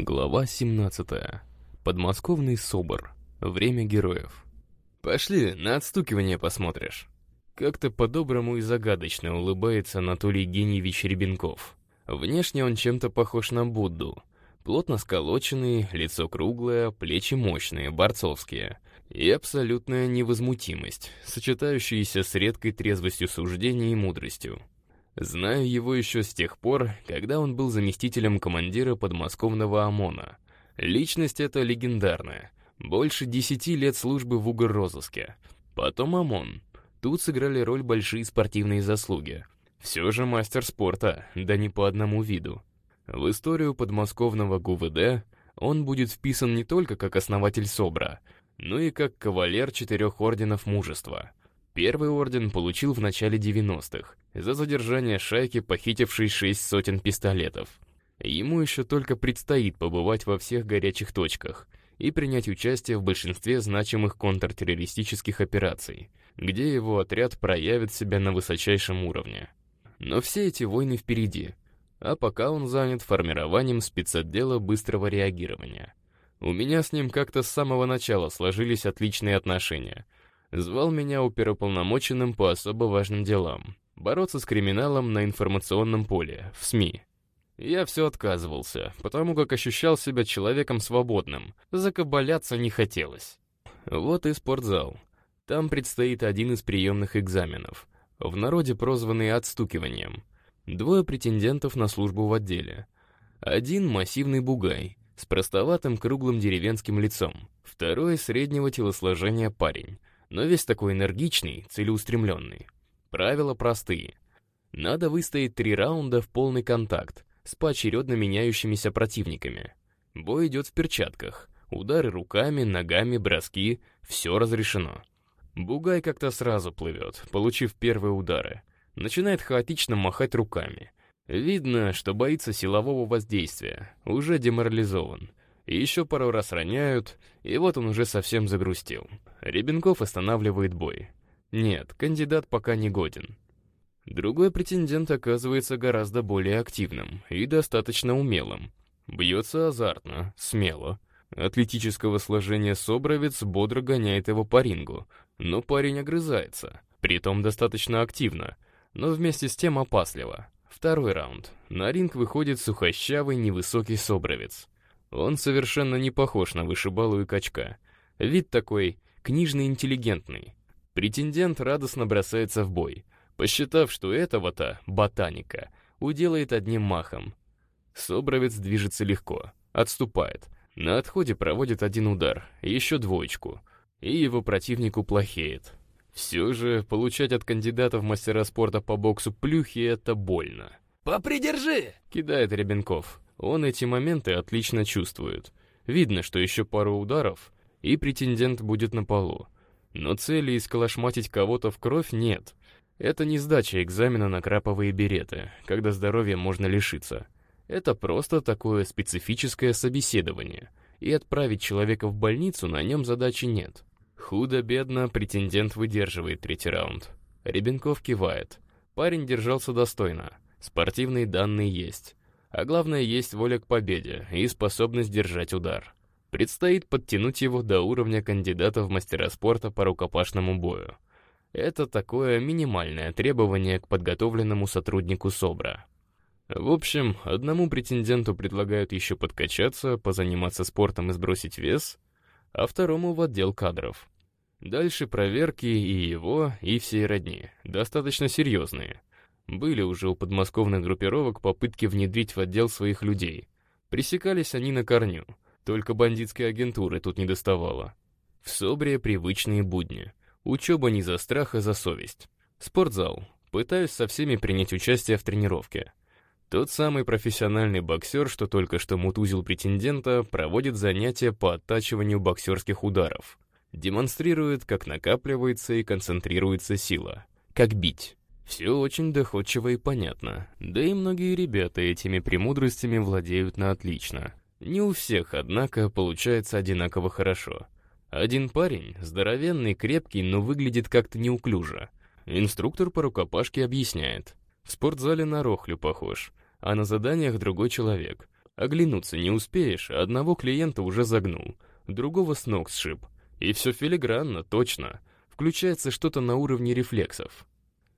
Глава 17. Подмосковный собор. Время героев. «Пошли, на отстукивание посмотришь». Как-то по-доброму и загадочно улыбается Анатолий Геньевич Ребенков. Внешне он чем-то похож на Будду. Плотно сколоченный, лицо круглое, плечи мощные, борцовские. И абсолютная невозмутимость, сочетающаяся с редкой трезвостью суждения и мудростью. Знаю его еще с тех пор, когда он был заместителем командира подмосковного ОМОНа. Личность эта легендарная. Больше десяти лет службы в угрозыске. Потом ОМОН. Тут сыграли роль большие спортивные заслуги. Все же мастер спорта, да не по одному виду. В историю подмосковного ГУВД он будет вписан не только как основатель СОБРа, но и как кавалер четырех орденов мужества — Первый орден получил в начале 90-х за задержание шайки, похитившей шесть сотен пистолетов. Ему еще только предстоит побывать во всех горячих точках и принять участие в большинстве значимых контртеррористических операций, где его отряд проявит себя на высочайшем уровне. Но все эти войны впереди, а пока он занят формированием спецотдела быстрого реагирования. У меня с ним как-то с самого начала сложились отличные отношения — звал меня оперуполномоченным по особо важным делам, бороться с криминалом на информационном поле, в СМИ. Я все отказывался, потому как ощущал себя человеком свободным, закабаляться не хотелось. Вот и спортзал. Там предстоит один из приемных экзаменов, в народе прозванный отстукиванием. Двое претендентов на службу в отделе. Один — массивный бугай, с простоватым круглым деревенским лицом. Второй — среднего телосложения парень, но весь такой энергичный, целеустремленный. Правила простые. Надо выстоять три раунда в полный контакт с поочередно меняющимися противниками. Бой идет в перчатках. Удары руками, ногами, броски — все разрешено. Бугай как-то сразу плывет, получив первые удары. Начинает хаотично махать руками. Видно, что боится силового воздействия, уже деморализован. Еще пару раз роняют, и вот он уже совсем загрустил. Ребенков останавливает бой. Нет, кандидат пока не годен. Другой претендент оказывается гораздо более активным и достаточно умелым. Бьется азартно, смело. Атлетического сложения Собровец бодро гоняет его по рингу, но парень огрызается, притом достаточно активно, но вместе с тем опасливо. Второй раунд. На ринг выходит сухощавый невысокий Собровец. Он совершенно не похож на вышибалу и качка. Вид такой книжно-интеллигентный. Претендент радостно бросается в бой, посчитав, что этого-то, ботаника, уделает одним махом. Собровец движется легко, отступает. На отходе проводит один удар, еще двоечку, и его противнику плохеет. Все же, получать от кандидата в мастера спорта по боксу плюхи — это больно. «Попридержи!» — кидает Ребенков. Он эти моменты отлично чувствует. Видно, что еще пару ударов, и претендент будет на полу. Но цели исколошматить кого-то в кровь нет. Это не сдача экзамена на краповые береты, когда здоровья можно лишиться. Это просто такое специфическое собеседование, и отправить человека в больницу на нем задачи нет. Худо-бедно претендент выдерживает третий раунд. Ребенков кивает. Парень держался достойно. Спортивные данные есть. А главное, есть воля к победе и способность держать удар. Предстоит подтянуть его до уровня кандидата в мастера спорта по рукопашному бою. Это такое минимальное требование к подготовленному сотруднику СОБРа. В общем, одному претенденту предлагают еще подкачаться, позаниматься спортом и сбросить вес, а второму в отдел кадров. Дальше проверки и его, и всей родни, достаточно серьезные. Были уже у подмосковных группировок попытки внедрить в отдел своих людей. Пресекались они на корню, только бандитской агентуры тут не доставало. В СОБРе привычные будни. Учеба не за страх, а за совесть. Спортзал. Пытаюсь со всеми принять участие в тренировке. Тот самый профессиональный боксер, что только что мутузил претендента, проводит занятия по оттачиванию боксерских ударов. Демонстрирует, как накапливается и концентрируется сила. Как бить. Все очень доходчиво и понятно, да и многие ребята этими премудростями владеют на отлично. Не у всех, однако, получается одинаково хорошо. Один парень, здоровенный, крепкий, но выглядит как-то неуклюже. Инструктор по рукопашке объясняет. В спортзале на Рохлю похож, а на заданиях другой человек. Оглянуться не успеешь, одного клиента уже загнул, другого с ног сшиб. И все филигранно, точно. Включается что-то на уровне рефлексов.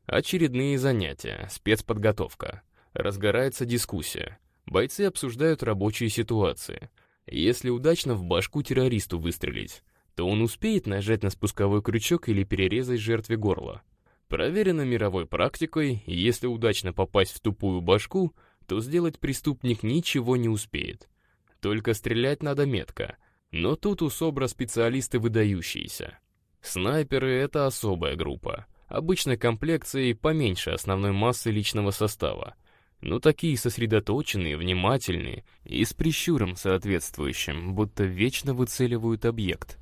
Очередные занятия, спецподготовка. Разгорается дискуссия. Бойцы обсуждают рабочие ситуации. Если удачно в башку террористу выстрелить, то он успеет нажать на спусковой крючок или перерезать жертве горло. Проверено мировой практикой, если удачно попасть в тупую башку, то сделать преступник ничего не успеет. Только стрелять надо метко. Но тут у СОБРа специалисты выдающиеся. Снайперы — это особая группа. Обычно комплекцией поменьше основной массы личного состава. Но такие сосредоточенные, внимательные и с прищуром соответствующим, будто вечно выцеливают объект.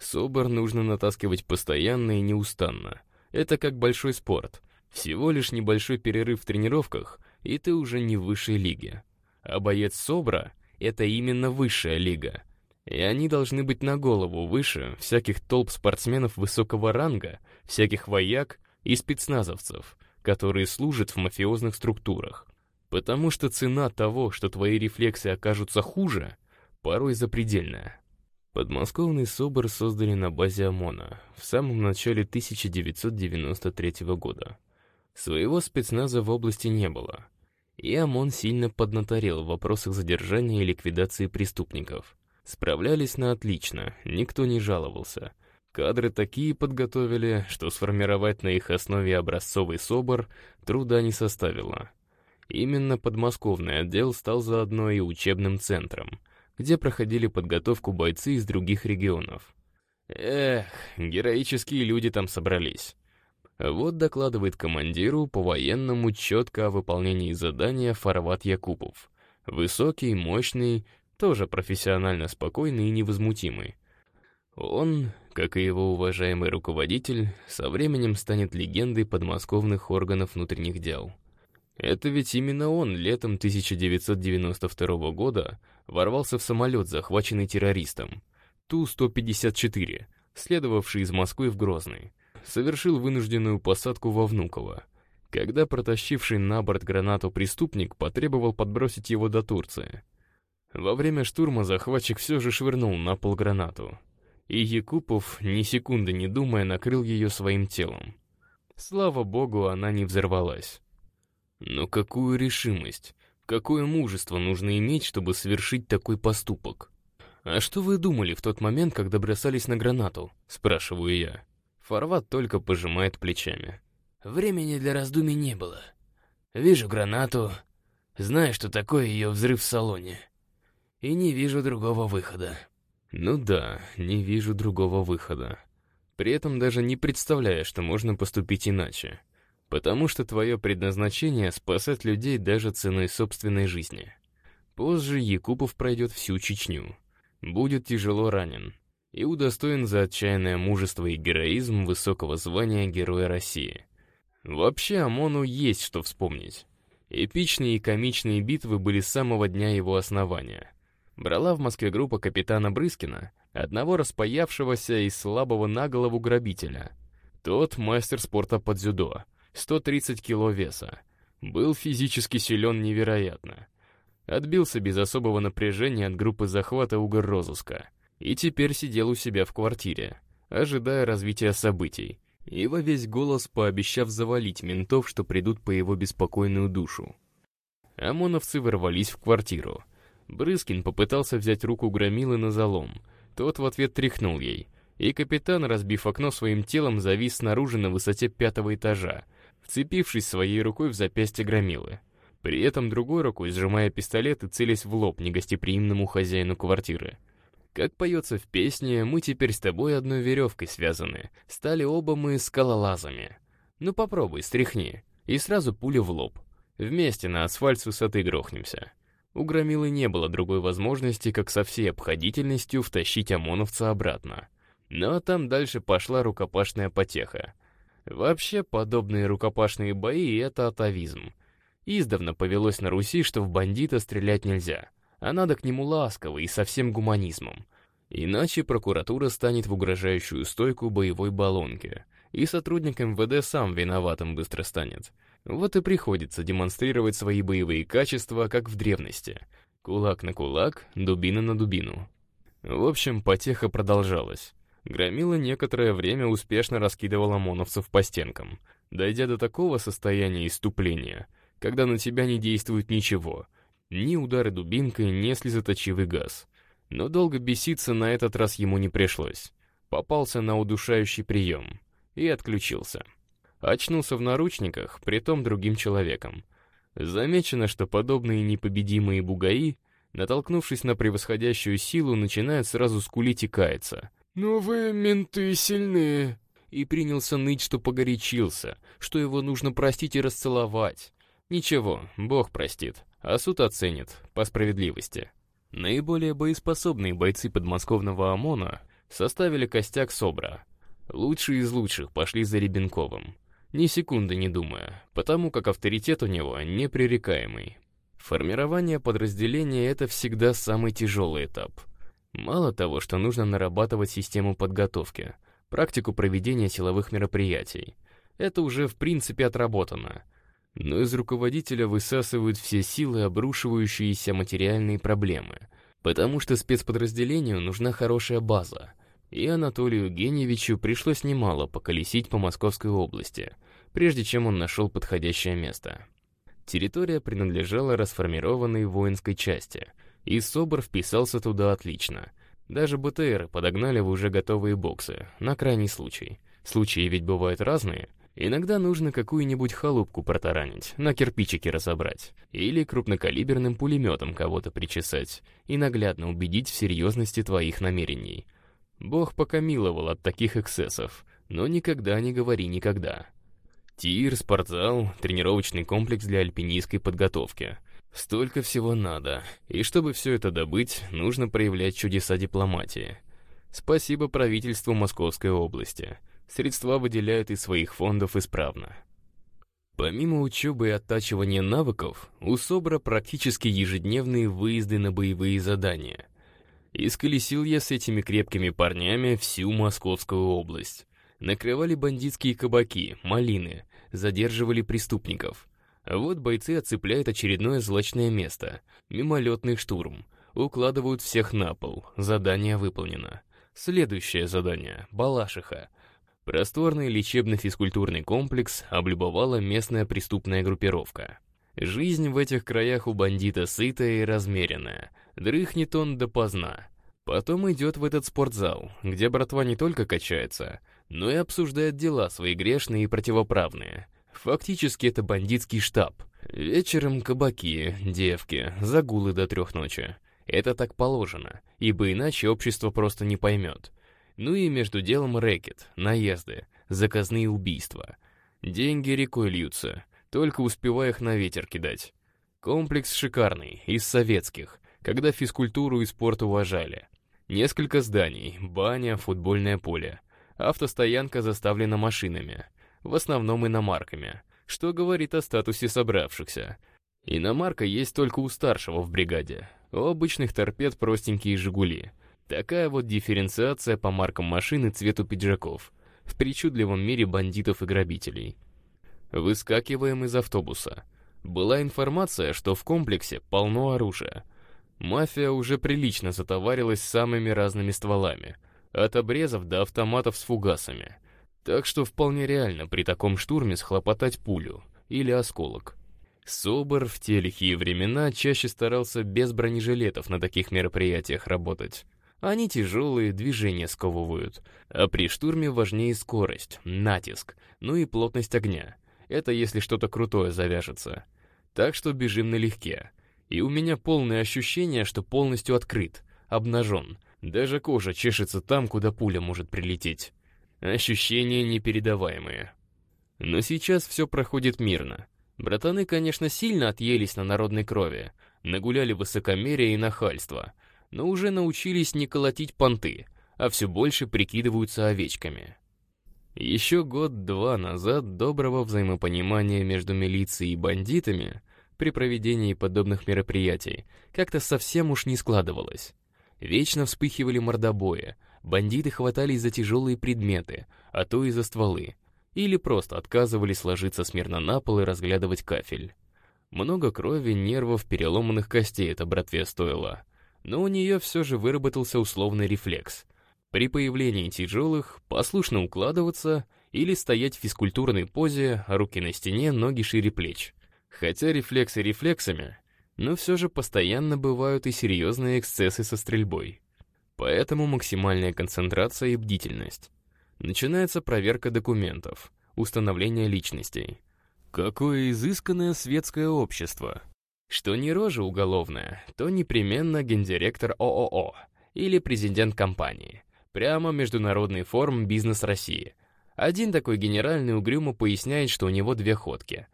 СОБР нужно натаскивать постоянно и неустанно. Это как большой спорт. Всего лишь небольшой перерыв в тренировках, и ты уже не в высшей лиге. А боец СОБРа — это именно высшая лига. И они должны быть на голову выше всяких толп спортсменов высокого ранга, всяких вояк и спецназовцев, которые служат в мафиозных структурах. Потому что цена того, что твои рефлексы окажутся хуже, порой запредельная. Подмосковный СОБР создали на базе ОМОНа в самом начале 1993 года. Своего спецназа в области не было, и ОМОН сильно поднаторел в вопросах задержания и ликвидации преступников. Справлялись на отлично, никто не жаловался. Кадры такие подготовили, что сформировать на их основе образцовый СОБР труда не составило. Именно подмосковный отдел стал заодно и учебным центром — где проходили подготовку бойцы из других регионов. Эх, героические люди там собрались. Вот докладывает командиру по-военному четко о выполнении задания Фарват Якупов. Высокий, мощный, тоже профессионально спокойный и невозмутимый. Он, как и его уважаемый руководитель, со временем станет легендой подмосковных органов внутренних дел. Это ведь именно он летом 1992 года ворвался в самолет, захваченный террористом, Ту-154, следовавший из Москвы в Грозный. Совершил вынужденную посадку во Внуково, когда протащивший на борт гранату преступник потребовал подбросить его до Турции. Во время штурма захватчик все же швырнул на пол гранату, и Якупов, ни секунды не думая, накрыл ее своим телом. Слава богу, она не взорвалась. Но какую решимость, какое мужество нужно иметь, чтобы совершить такой поступок? «А что вы думали в тот момент, когда бросались на гранату?» — спрашиваю я. Фарват только пожимает плечами. Времени для раздумий не было. Вижу гранату, знаю, что такое ее взрыв в салоне. И не вижу другого выхода. Ну да, не вижу другого выхода. При этом даже не представляю, что можно поступить иначе. Потому что твое предназначение — спасать людей даже ценой собственной жизни. Позже Якупов пройдет всю Чечню. Будет тяжело ранен. И удостоен за отчаянное мужество и героизм высокого звания Героя России. Вообще ОМОНу есть что вспомнить. Эпичные и комичные битвы были с самого дня его основания. Брала в Москве группа капитана Брыскина, одного распаявшегося и слабого на голову грабителя. Тот мастер спорта под дзюдо — 130 кило веса. Был физически силен невероятно. Отбился без особого напряжения от группы захвата угоррозыска. И теперь сидел у себя в квартире, ожидая развития событий. И во весь голос пообещав завалить ментов, что придут по его беспокойную душу. ОМОНовцы ворвались в квартиру. Брыскин попытался взять руку Громилы на залом. Тот в ответ тряхнул ей. И капитан, разбив окно своим телом, завис снаружи на высоте пятого этажа, вцепившись своей рукой в запястье громилы. При этом другой рукой сжимая пистолет и целясь в лоб негостеприимному хозяину квартиры. Как поется в песне, мы теперь с тобой одной веревкой связаны, стали оба мы скалолазами. Ну попробуй, стряхни, и сразу пуля в лоб. Вместе на асфальт с высоты грохнемся. У Громилы не было другой возможности, как со всей обходительностью втащить ОМОНовца обратно. Но там дальше пошла рукопашная потеха. Вообще, подобные рукопашные бои — это атовизм. Издавна повелось на Руси, что в бандита стрелять нельзя, а надо к нему ласково и со всем гуманизмом. Иначе прокуратура станет в угрожающую стойку боевой баллонки, и сотрудник МВД сам виноватым быстро станет. Вот и приходится демонстрировать свои боевые качества, как в древности. Кулак на кулак, дубина на дубину. В общем, потеха продолжалась. Громила некоторое время успешно раскидывал ОМОНовцев по стенкам, дойдя до такого состояния иступления, когда на тебя не действует ничего, ни удары дубинкой, ни слезоточивый газ. Но долго беситься на этот раз ему не пришлось. Попался на удушающий прием и отключился. Очнулся в наручниках, притом другим человеком. Замечено, что подобные непобедимые бугаи, натолкнувшись на превосходящую силу, начинают сразу скулить и каяться. «Но вы, менты, сильные!» И принялся ныть, что погорячился, что его нужно простить и расцеловать. Ничего, Бог простит, а суд оценит, по справедливости. Наиболее боеспособные бойцы подмосковного ОМОНа составили костяк СОБРа. Лучшие из лучших пошли за Ребенковым ни секунды не думая, потому как авторитет у него непререкаемый. Формирование подразделения — это всегда самый тяжелый этап. Мало того, что нужно нарабатывать систему подготовки, практику проведения силовых мероприятий. Это уже в принципе отработано. Но из руководителя высасывают все силы, обрушивающиеся материальные проблемы, потому что спецподразделению нужна хорошая база — и Анатолию Евгеньевичу пришлось немало поколесить по Московской области, прежде чем он нашел подходящее место. Территория принадлежала расформированной воинской части, и СОБР вписался туда отлично. Даже БТР подогнали в уже готовые боксы, на крайний случай. Случаи ведь бывают разные. Иногда нужно какую-нибудь халупку протаранить, на кирпичики разобрать, или крупнокалиберным пулеметом кого-то причесать и наглядно убедить в серьезности твоих намерений — Бог пока миловал от таких эксцессов, но никогда не говори никогда. Тир, спортзал, тренировочный комплекс для альпинистской подготовки. Столько всего надо, и чтобы все это добыть, нужно проявлять чудеса дипломатии. Спасибо правительству Московской области. Средства выделяют из своих фондов исправно. Помимо учебы и оттачивания навыков, у СОБРа практически ежедневные выезды на боевые задания — Исколесил я с этими крепкими парнями всю Московскую область. Накрывали бандитские кабаки, малины, задерживали преступников. Вот бойцы оцепляют очередное злачное место. Мимолетный штурм. Укладывают всех на пол. Задание выполнено. Следующее задание — Балашиха. Просторный лечебно-физкультурный комплекс облюбовала местная преступная группировка. Жизнь в этих краях у бандита сытая и размеренная. Дрыхнет он допоздна. Потом идет в этот спортзал, где братва не только качается, но и обсуждает дела свои грешные и противоправные. Фактически это бандитский штаб. Вечером кабаки, девки, загулы до трех ночи. Это так положено, ибо иначе общество просто не поймет. Ну и между делом рэкет, наезды, заказные убийства. Деньги рекой льются, только успевая их на ветер кидать. Комплекс шикарный, из советских, когда физкультуру и спорт уважали. Несколько зданий, баня, футбольное поле. Автостоянка заставлена машинами, в основном иномарками, что говорит о статусе собравшихся. Иномарка есть только у старшего в бригаде, у обычных торпед простенькие «Жигули». Такая вот дифференциация по маркам машин и цвету пиджаков в причудливом мире бандитов и грабителей. Выскакиваем из автобуса. Была информация, что в комплексе полно оружия. Мафия уже прилично затоварилась самыми разными стволами, от обрезов до автоматов с фугасами. Так что вполне реально при таком штурме схлопотать пулю или осколок. СОБР в те лихие времена чаще старался без бронежилетов на таких мероприятиях работать. Они тяжелые, движения сковывают. А при штурме важнее скорость, натиск, ну и плотность огня — это если что-то крутое завяжется. Так что бежим налегке. И у меня полное ощущение, что полностью открыт, обнажен. Даже кожа чешется там, куда пуля может прилететь. Ощущения непередаваемые. Но сейчас все проходит мирно. Братаны, конечно, сильно отъелись на народной крови, нагуляли высокомерие и нахальство, но уже научились не колотить понты, а все больше прикидываются овечками. Еще год-два назад доброго взаимопонимания между милицией и бандитами при проведении подобных мероприятий как-то совсем уж не складывалось. Вечно вспыхивали мордобои, бандиты хватались за тяжелые предметы, а то и за стволы, или просто отказывались ложиться смирно на пол и разглядывать кафель. Много крови, нервов, переломанных костей это братве стоило. Но у нее все же выработался условный рефлекс. При появлении тяжелых послушно укладываться или стоять в физкультурной позе, руки на стене, ноги шире плеч. Хотя рефлексы рефлексами, но все же постоянно бывают и серьезные эксцессы со стрельбой. Поэтому максимальная концентрация и бдительность. Начинается проверка документов, установление личностей. Какое изысканное светское общество. Что не рожа уголовная, то непременно гендиректор ООО или президент компании. Прямо международный форум «Бизнес России». Один такой генеральный угрюмо поясняет, что у него две ходки.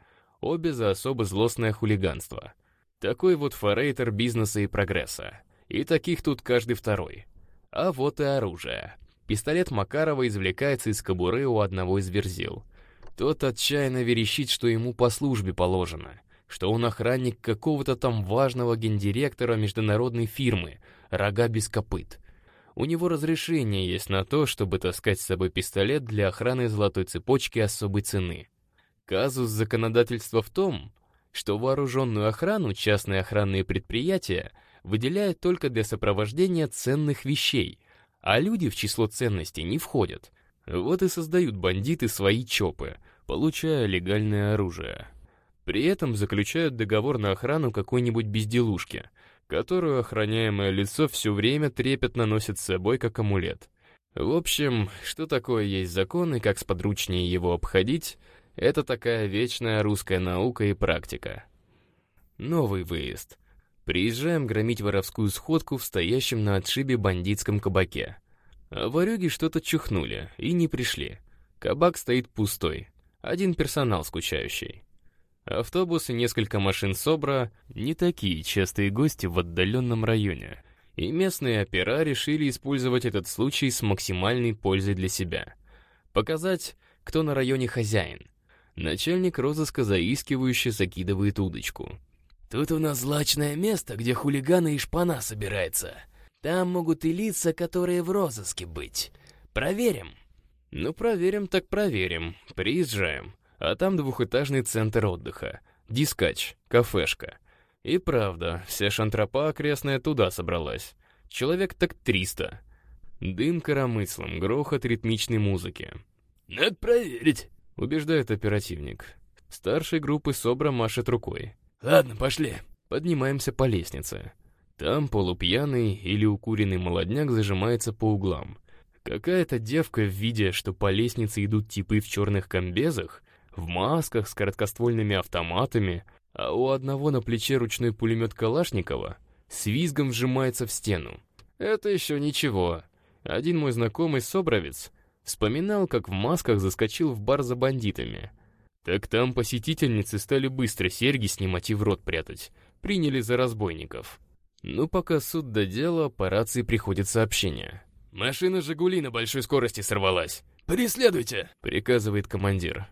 Обе за особо злостное хулиганство. Такой вот форейтер бизнеса и прогресса. И таких тут каждый второй. А вот и оружие. Пистолет Макарова извлекается из кобуры у одного из верзил. Тот отчаянно верещит, что ему по службе положено, что он охранник какого-то там важного гендиректора международной фирмы, рога без копыт. У него разрешение есть на то, чтобы таскать с собой пистолет для охраны золотой цепочки особой цены. Казус законодательства в том, что вооруженную охрану частные охранные предприятия выделяют только для сопровождения ценных вещей, а люди в число ценностей не входят. Вот и создают бандиты свои ЧОПы, получая легальное оружие. При этом заключают договор на охрану какой-нибудь безделушки, которую охраняемое лицо все время трепетно носит с собой как амулет. В общем, что такое есть закон и как сподручнее его обходить, это такая вечная русская наука и практика. Новый выезд. Приезжаем громить воровскую сходку в стоящем на отшибе бандитском кабаке. А ворюги что-то чухнули и не пришли. Кабак стоит пустой. Один персонал скучающий. Автобус и несколько машин СОБРа — не такие частые гости в отдаленном районе. И местные опера решили использовать этот случай с максимальной пользой для себя. Показать, кто на районе хозяин. Начальник розыска заискивающе закидывает удочку. «Тут у нас злачное место, где хулиганы и шпана собираются. Там могут и лица, которые в розыске быть. Проверим». Ну, проверим так проверим. Приезжаем. А там двухэтажный центр отдыха. Дискач, кафешка. И правда, вся шантропа окрестная туда собралась. Человек так триста. Дым коромыслом, грохот ритмичной музыки. «Надо проверить», — убеждает оперативник. Старшей группы СОБРа машет рукой. «Ладно, пошли». Поднимаемся по лестнице. Там полупьяный или укуренный молодняк зажимается по углам. Какая-то девка, видя, что по лестнице идут типы в черных комбезах, в масках с короткоствольными автоматами, а у одного на плече ручной пулемет Калашникова, с визгом вжимается в стену. Это еще ничего. Один мой знакомый собровец вспоминал, как в масках заскочил в бар за бандитами. Так там посетительницы стали быстро серьги снимать и в рот прятать. Приняли за разбойников. Ну, пока суд до дела, по рации приходит сообщение. «Машина «Жигули» на большой скорости сорвалась. Преследуйте!» — приказывает командир.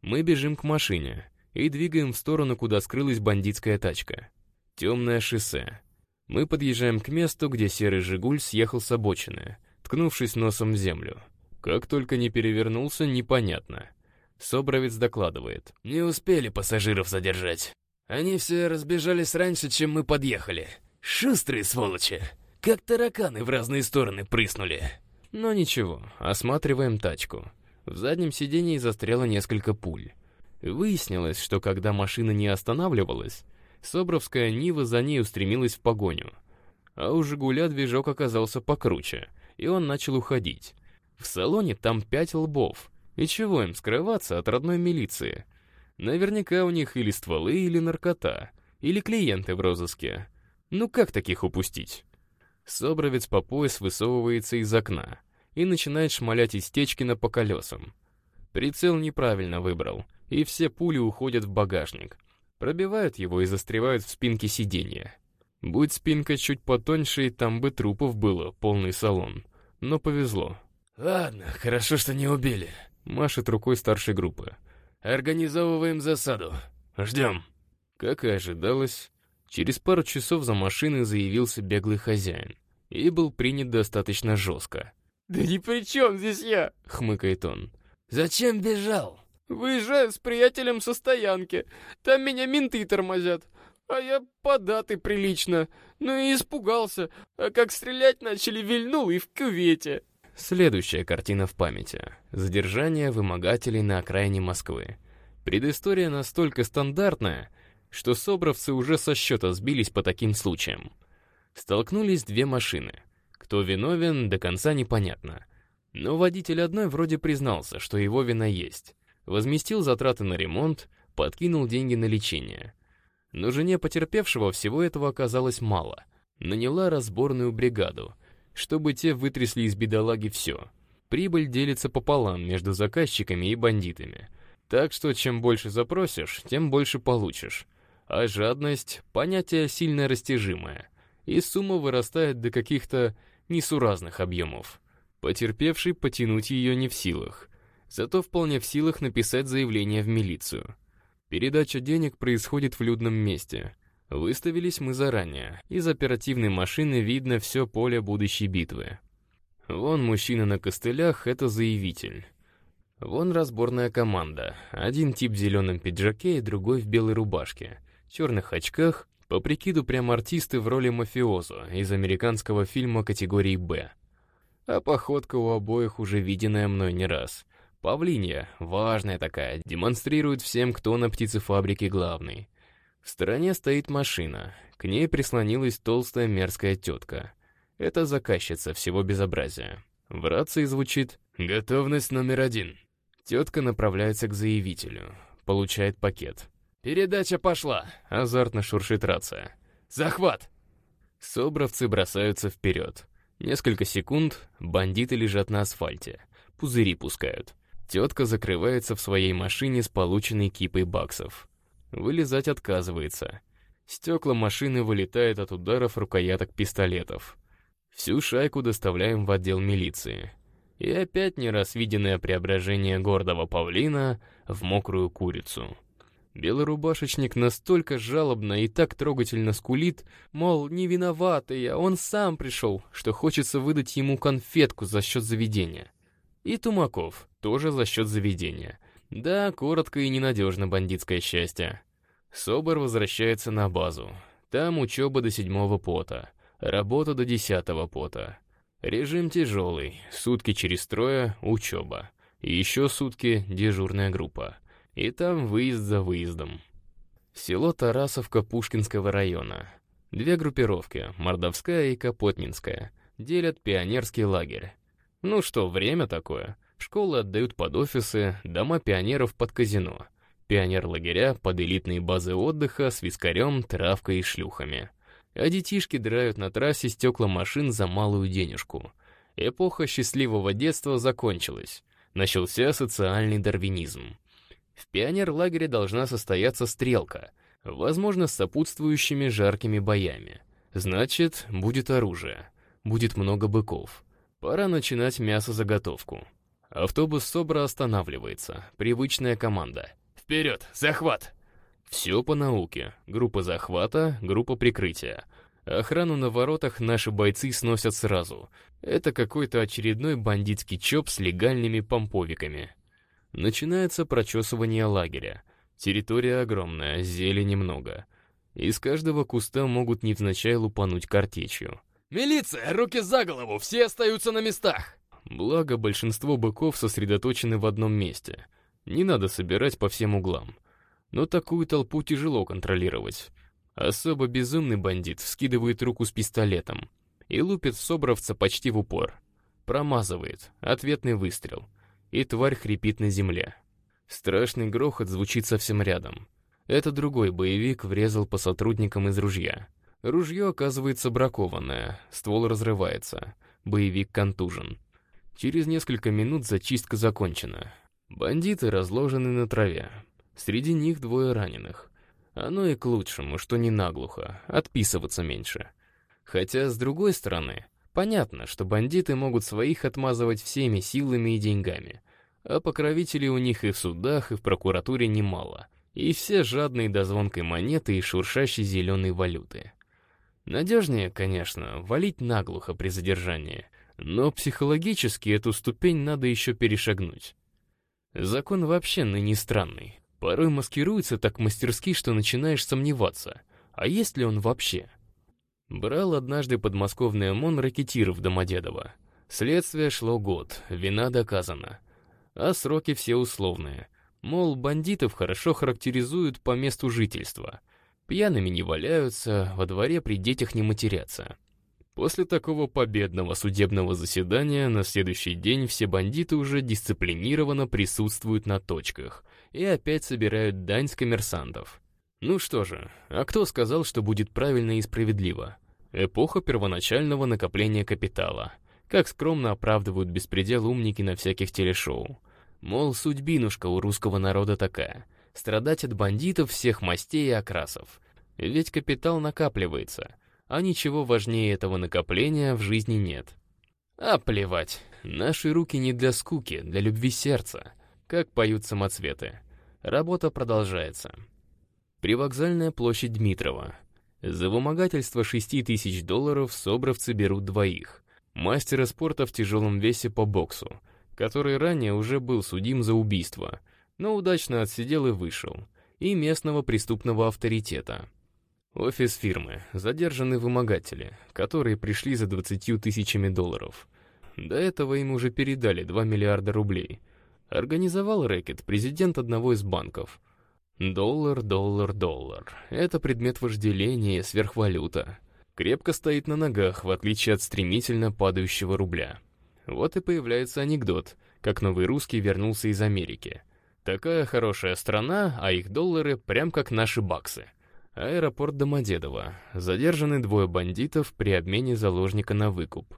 Мы бежим к машине и двигаем в сторону, куда скрылась бандитская тачка. Темное шоссе. Мы подъезжаем к месту, где серый «Жигуль» съехал с обочины, ткнувшись носом в землю. Как только не перевернулся, непонятно. Собровец докладывает. «Не успели пассажиров задержать. Они все разбежались раньше, чем мы подъехали. Шустрые сволочи. Как тараканы в разные стороны прыснули. Но ничего, осматриваем тачку. В заднем сидении застряло несколько пуль. Выяснилось, что когда машина не останавливалась, Собровская Нива за ней устремилась в погоню. А у «Жигуля» движок оказался покруче, и он начал уходить. В салоне там пять лбов. И чего им скрываться от родной милиции? Наверняка у них или стволы, или наркота, или клиенты в розыске. Ну как таких упустить? Собровец по пояс высовывается из окна и начинает шмалять из Течкина по колесам. Прицел неправильно выбрал, и все пули уходят в багажник. Пробивают его и застревают в спинке сиденья. Будь спинка чуть потоньше, там бы трупов было, полный салон. Но повезло. «Ладно, хорошо, что не убили», — машет рукой старшей группы. «Организовываем засаду. Ждем». Как и ожидалось, Через пару часов за машиной заявился беглый хозяин и был принят достаточно жестко. «Да ни при чем здесь я!» — хмыкает он. «Зачем бежал?» Выезжаю с приятелем со стоянки. Там меня менты тормозят. А я податый прилично. Ну и испугался. А как стрелять начали, вильнул и в кювете. Следующая картина в памяти. Задержание вымогателей на окраине Москвы. Предыстория настолько стандартная, что собравцы уже со счета сбились по таким случаям. Столкнулись две машины. Кто виновен, до конца непонятно. Но водитель одной вроде признался, что его вина есть. Возместил затраты на ремонт, подкинул деньги на лечение. Но жене потерпевшего всего этого оказалось мало. Наняла разборную бригаду, чтобы те вытрясли из бедолаги все. Прибыль делится пополам между заказчиками и бандитами. Так что чем больше запросишь, тем больше получишь. А жадность — понятие сильно растяжимое, и сумма вырастает до каких-то несуразных объемов. Потерпевший потянуть ее не в силах, зато вполне в силах написать заявление в милицию. Передача денег происходит в людном месте. Выставились мы заранее. Из оперативной машины видно все поле будущей битвы. Вон мужчина на костылях — это заявитель. Вон разборная команда. Один тип в зеленом пиджаке и другой в белой рубашке. Черных очках, по прикиду прям артисты в роли мафиозо из американского фильма категории «Б». А походка у обоих уже виденная мной не раз. Павлинья, важная такая, демонстрирует всем, кто на птицефабрике главный. В стороне стоит машина, к ней прислонилась толстая мерзкая тетка. Это заказчица всего безобразия. В рации звучит «Готовность номер один». Тетка направляется к заявителю, получает пакет. «Передача пошла!» — азартно шуршит рация. «Захват!» Собравцы бросаются вперед. Несколько секунд бандиты лежат на асфальте. Пузыри пускают. Тетка закрывается в своей машине с полученной кипой баксов. Вылезать отказывается. Стекла машины вылетают от ударов рукояток пистолетов. Всю шайку доставляем в отдел милиции. И опять не раз виденное преображение гордого павлина в мокрую курицу. Белорубашечник настолько жалобно и так трогательно скулит, мол, не виноватый, а он сам пришел, что хочется выдать ему конфетку за счет заведения. И Тумаков, тоже за счет заведения. Да, коротко и ненадежно бандитское счастье. Собор возвращается на базу. Там учеба до седьмого пота, работа до десятого пота. Режим тяжелый, сутки через трое — учеба. И еще сутки — дежурная группа. И там выезд за выездом. Село Тарасовка Пушкинского района. Две группировки, Мордовская и Капотнинская, делят пионерский лагерь. Ну что, время такое. Школы отдают под офисы, дома пионеров под казино. Пионер-лагеря под элитные базы отдыха с вискарем, травкой и шлюхами. А детишки драют на трассе стекла машин за малую денежку. Эпоха счастливого детства закончилась. Начался социальный дарвинизм. В пионер-лагере должна состояться стрелка, возможно, с сопутствующими жаркими боями. Значит, будет оружие, будет много быков. Пора начинать мясозаготовку. Автобус СОБРа останавливается. Привычная команда. «Вперед! Захват!» Все по науке. Группа захвата, группа прикрытия. Охрану на воротах наши бойцы сносят сразу. Это какой-то очередной бандитский чоп с легальными помповиками. Начинается прочесывание лагеря. Территория огромная, зелени много. Из каждого куста могут невзначай лупануть картечью. «Милиция! Руки за голову! Все остаются на местах!» Благо, большинство быков сосредоточены в одном месте. Не надо собирать по всем углам. Но такую толпу тяжело контролировать. Особо безумный бандит вскидывает руку с пистолетом и лупит собравца почти в упор. Промазывает, ответный выстрел. И тварь хрипит на земле. Страшный грохот звучит совсем рядом. Это другой боевик врезал по сотрудникам из ружья. Ружье оказывается бракованное, ствол разрывается, боевик контужен. Через несколько минут зачистка закончена. Бандиты разложены на траве. Среди них двое раненых. Оно и к лучшему, что не наглухо, отписываться меньше. Хотя, с другой стороны, понятно, что бандиты могут своих отмазывать всеми силами и деньгами. А покровителей у них и в судах, и в прокуратуре немало. И все жадные до звонкой монеты и шуршащей зеленой валюты. Надежнее, конечно, валить наглухо при задержании, но психологически эту ступень надо еще перешагнуть. Закон вообще ныне странный. Порой маскируется так мастерски, что начинаешь сомневаться, а есть ли он вообще? Брал однажды подмосковный ОМОН ракетиров Домодедово. Следствие шло год, вина доказана. А сроки все условные. Мол, бандитов хорошо характеризуют по месту жительства. Пьяными не валяются, во дворе при детях не матерятся. После такого победного судебного заседания на следующий день все бандиты уже дисциплинированно присутствуют на точках и опять собирают дань с коммерсантов. Ну что же, а кто сказал, что будет правильно и справедливо? Эпоха первоначального накопления капитала. Как скромно оправдывают беспредел умники на всяких телешоу. Мол, судьбинушка у русского народа такая — страдать от бандитов всех мастей и окрасов. Ведь капитал накапливается, а ничего важнее этого накопления в жизни нет. А плевать, наши руки не для скуки, для любви сердца, как поют самоцветы. Работа продолжается. Привокзальная площадь Дмитрова. За вымогательство 6 тысяч долларов собровцы берут двоих. Мастера спорта в тяжелом весе по боксу, который ранее уже был судим за убийство — но удачно отсидел и вышел, и местного преступного авторитета. Офис фирмы, задержаны вымогатели, которые пришли за 20 тысячами долларов. До этого им уже передали 2 миллиарда рублей. Организовал рэкет президент одного из банков. Доллар, доллар, доллар. Это предмет вожделения, сверхвалюта. Крепко стоит на ногах, в отличие от стремительно падающего рубля. Вот и появляется анекдот, как новый русский вернулся из Америки. Такая хорошая страна, а их доллары прям как наши баксы. Аэропорт Домодедово. Задержаны двое бандитов при обмене заложника на выкуп.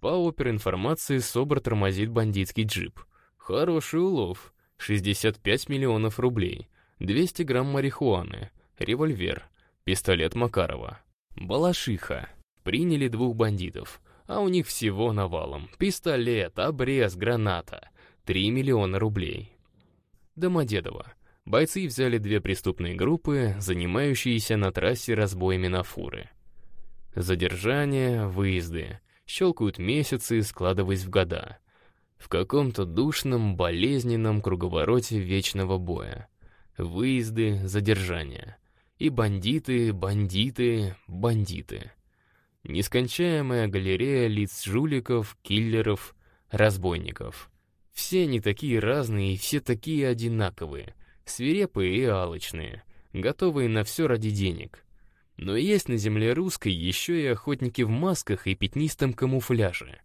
По оперинформации СОБР тормозит бандитский джип. Хороший улов. 65 миллионов рублей. 200 грамм марихуаны. Револьвер. Пистолет Макарова. Балашиха. Приняли двух бандитов. А у них всего навалом. Пистолет, обрез, граната. 3 миллиона рублей. Домодедово. Бойцы взяли две преступные группы, занимающиеся на трассе разбоями на фуры. Задержания, выезды. Щелкают месяцы, складываясь в года. В каком-то душном, болезненном круговороте вечного боя. Выезды, задержания. И бандиты, бандиты, бандиты. Нескончаемая галерея лиц жуликов, киллеров, разбойников — все они такие разные и все такие одинаковые, свирепые и алчные, готовые на все ради денег. Но есть на земле русской еще и охотники в масках и пятнистом камуфляже.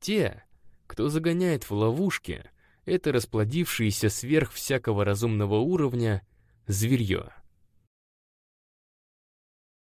Те, кто загоняет в ловушки, это расплодившиеся сверх всякого разумного уровня зверье.